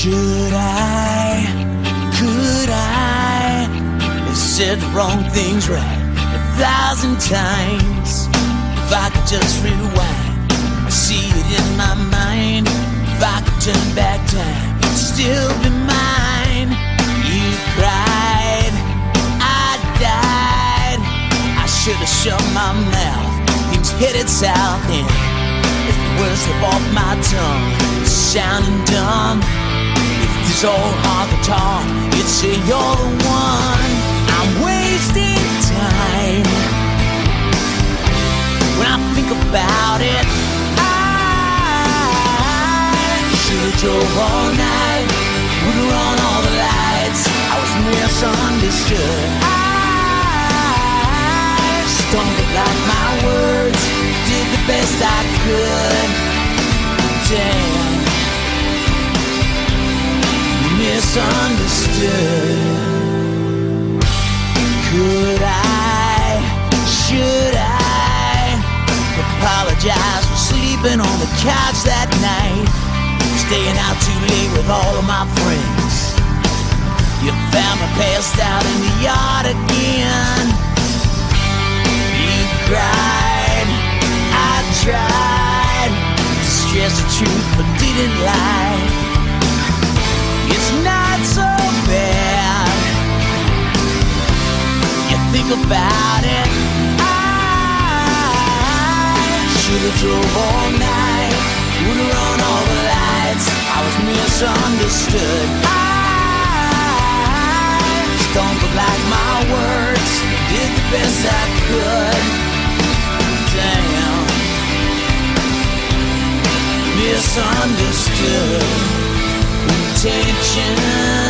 Should I, could I have said the wrong things right a thousand times? If I could just rewind, I see it in my mind. If I could turn back time, it'd still be mine. You cried, I died. I should have shut my mouth. Things headed south, and if the words slip off my tongue, sounding dumb. If hard to talk, it'd say you're the one. I'm wasting time. When I think about it, I should've drove all night. Would've run all the lights. I was misunderstood. I stumbled like my words. Did the best I could. Misunderstood. Could I? Should I? Apologize for sleeping on the couch that night. Staying out too late with all of my friends. You found me passed out in the yard again. You cried, I tried the truth, but didn't lie. About it. I should've drove all night. Would've run all the lights. I was misunderstood. I stumbled like my words. Did the best I could. Damn. Misunderstood. Intentions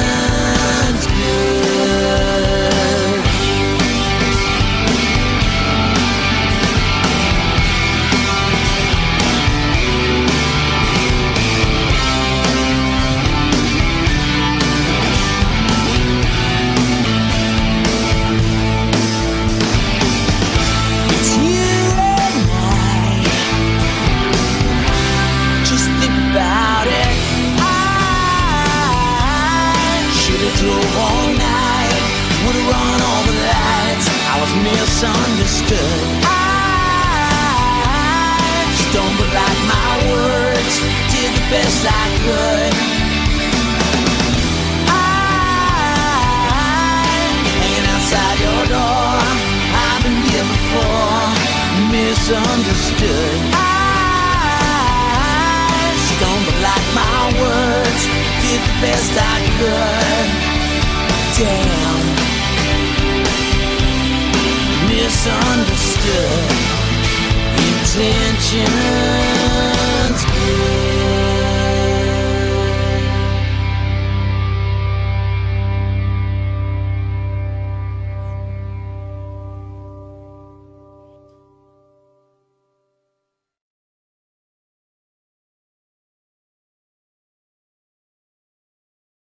I should've drove all night. Would've run all the lights. I was misunderstood. I stumbled like my words. Did the best I could. I'm hanging outside your door. I've been here before. Misunderstood. I stumbled like my words. Did the best I could. Damn. Misunderstood. Intention.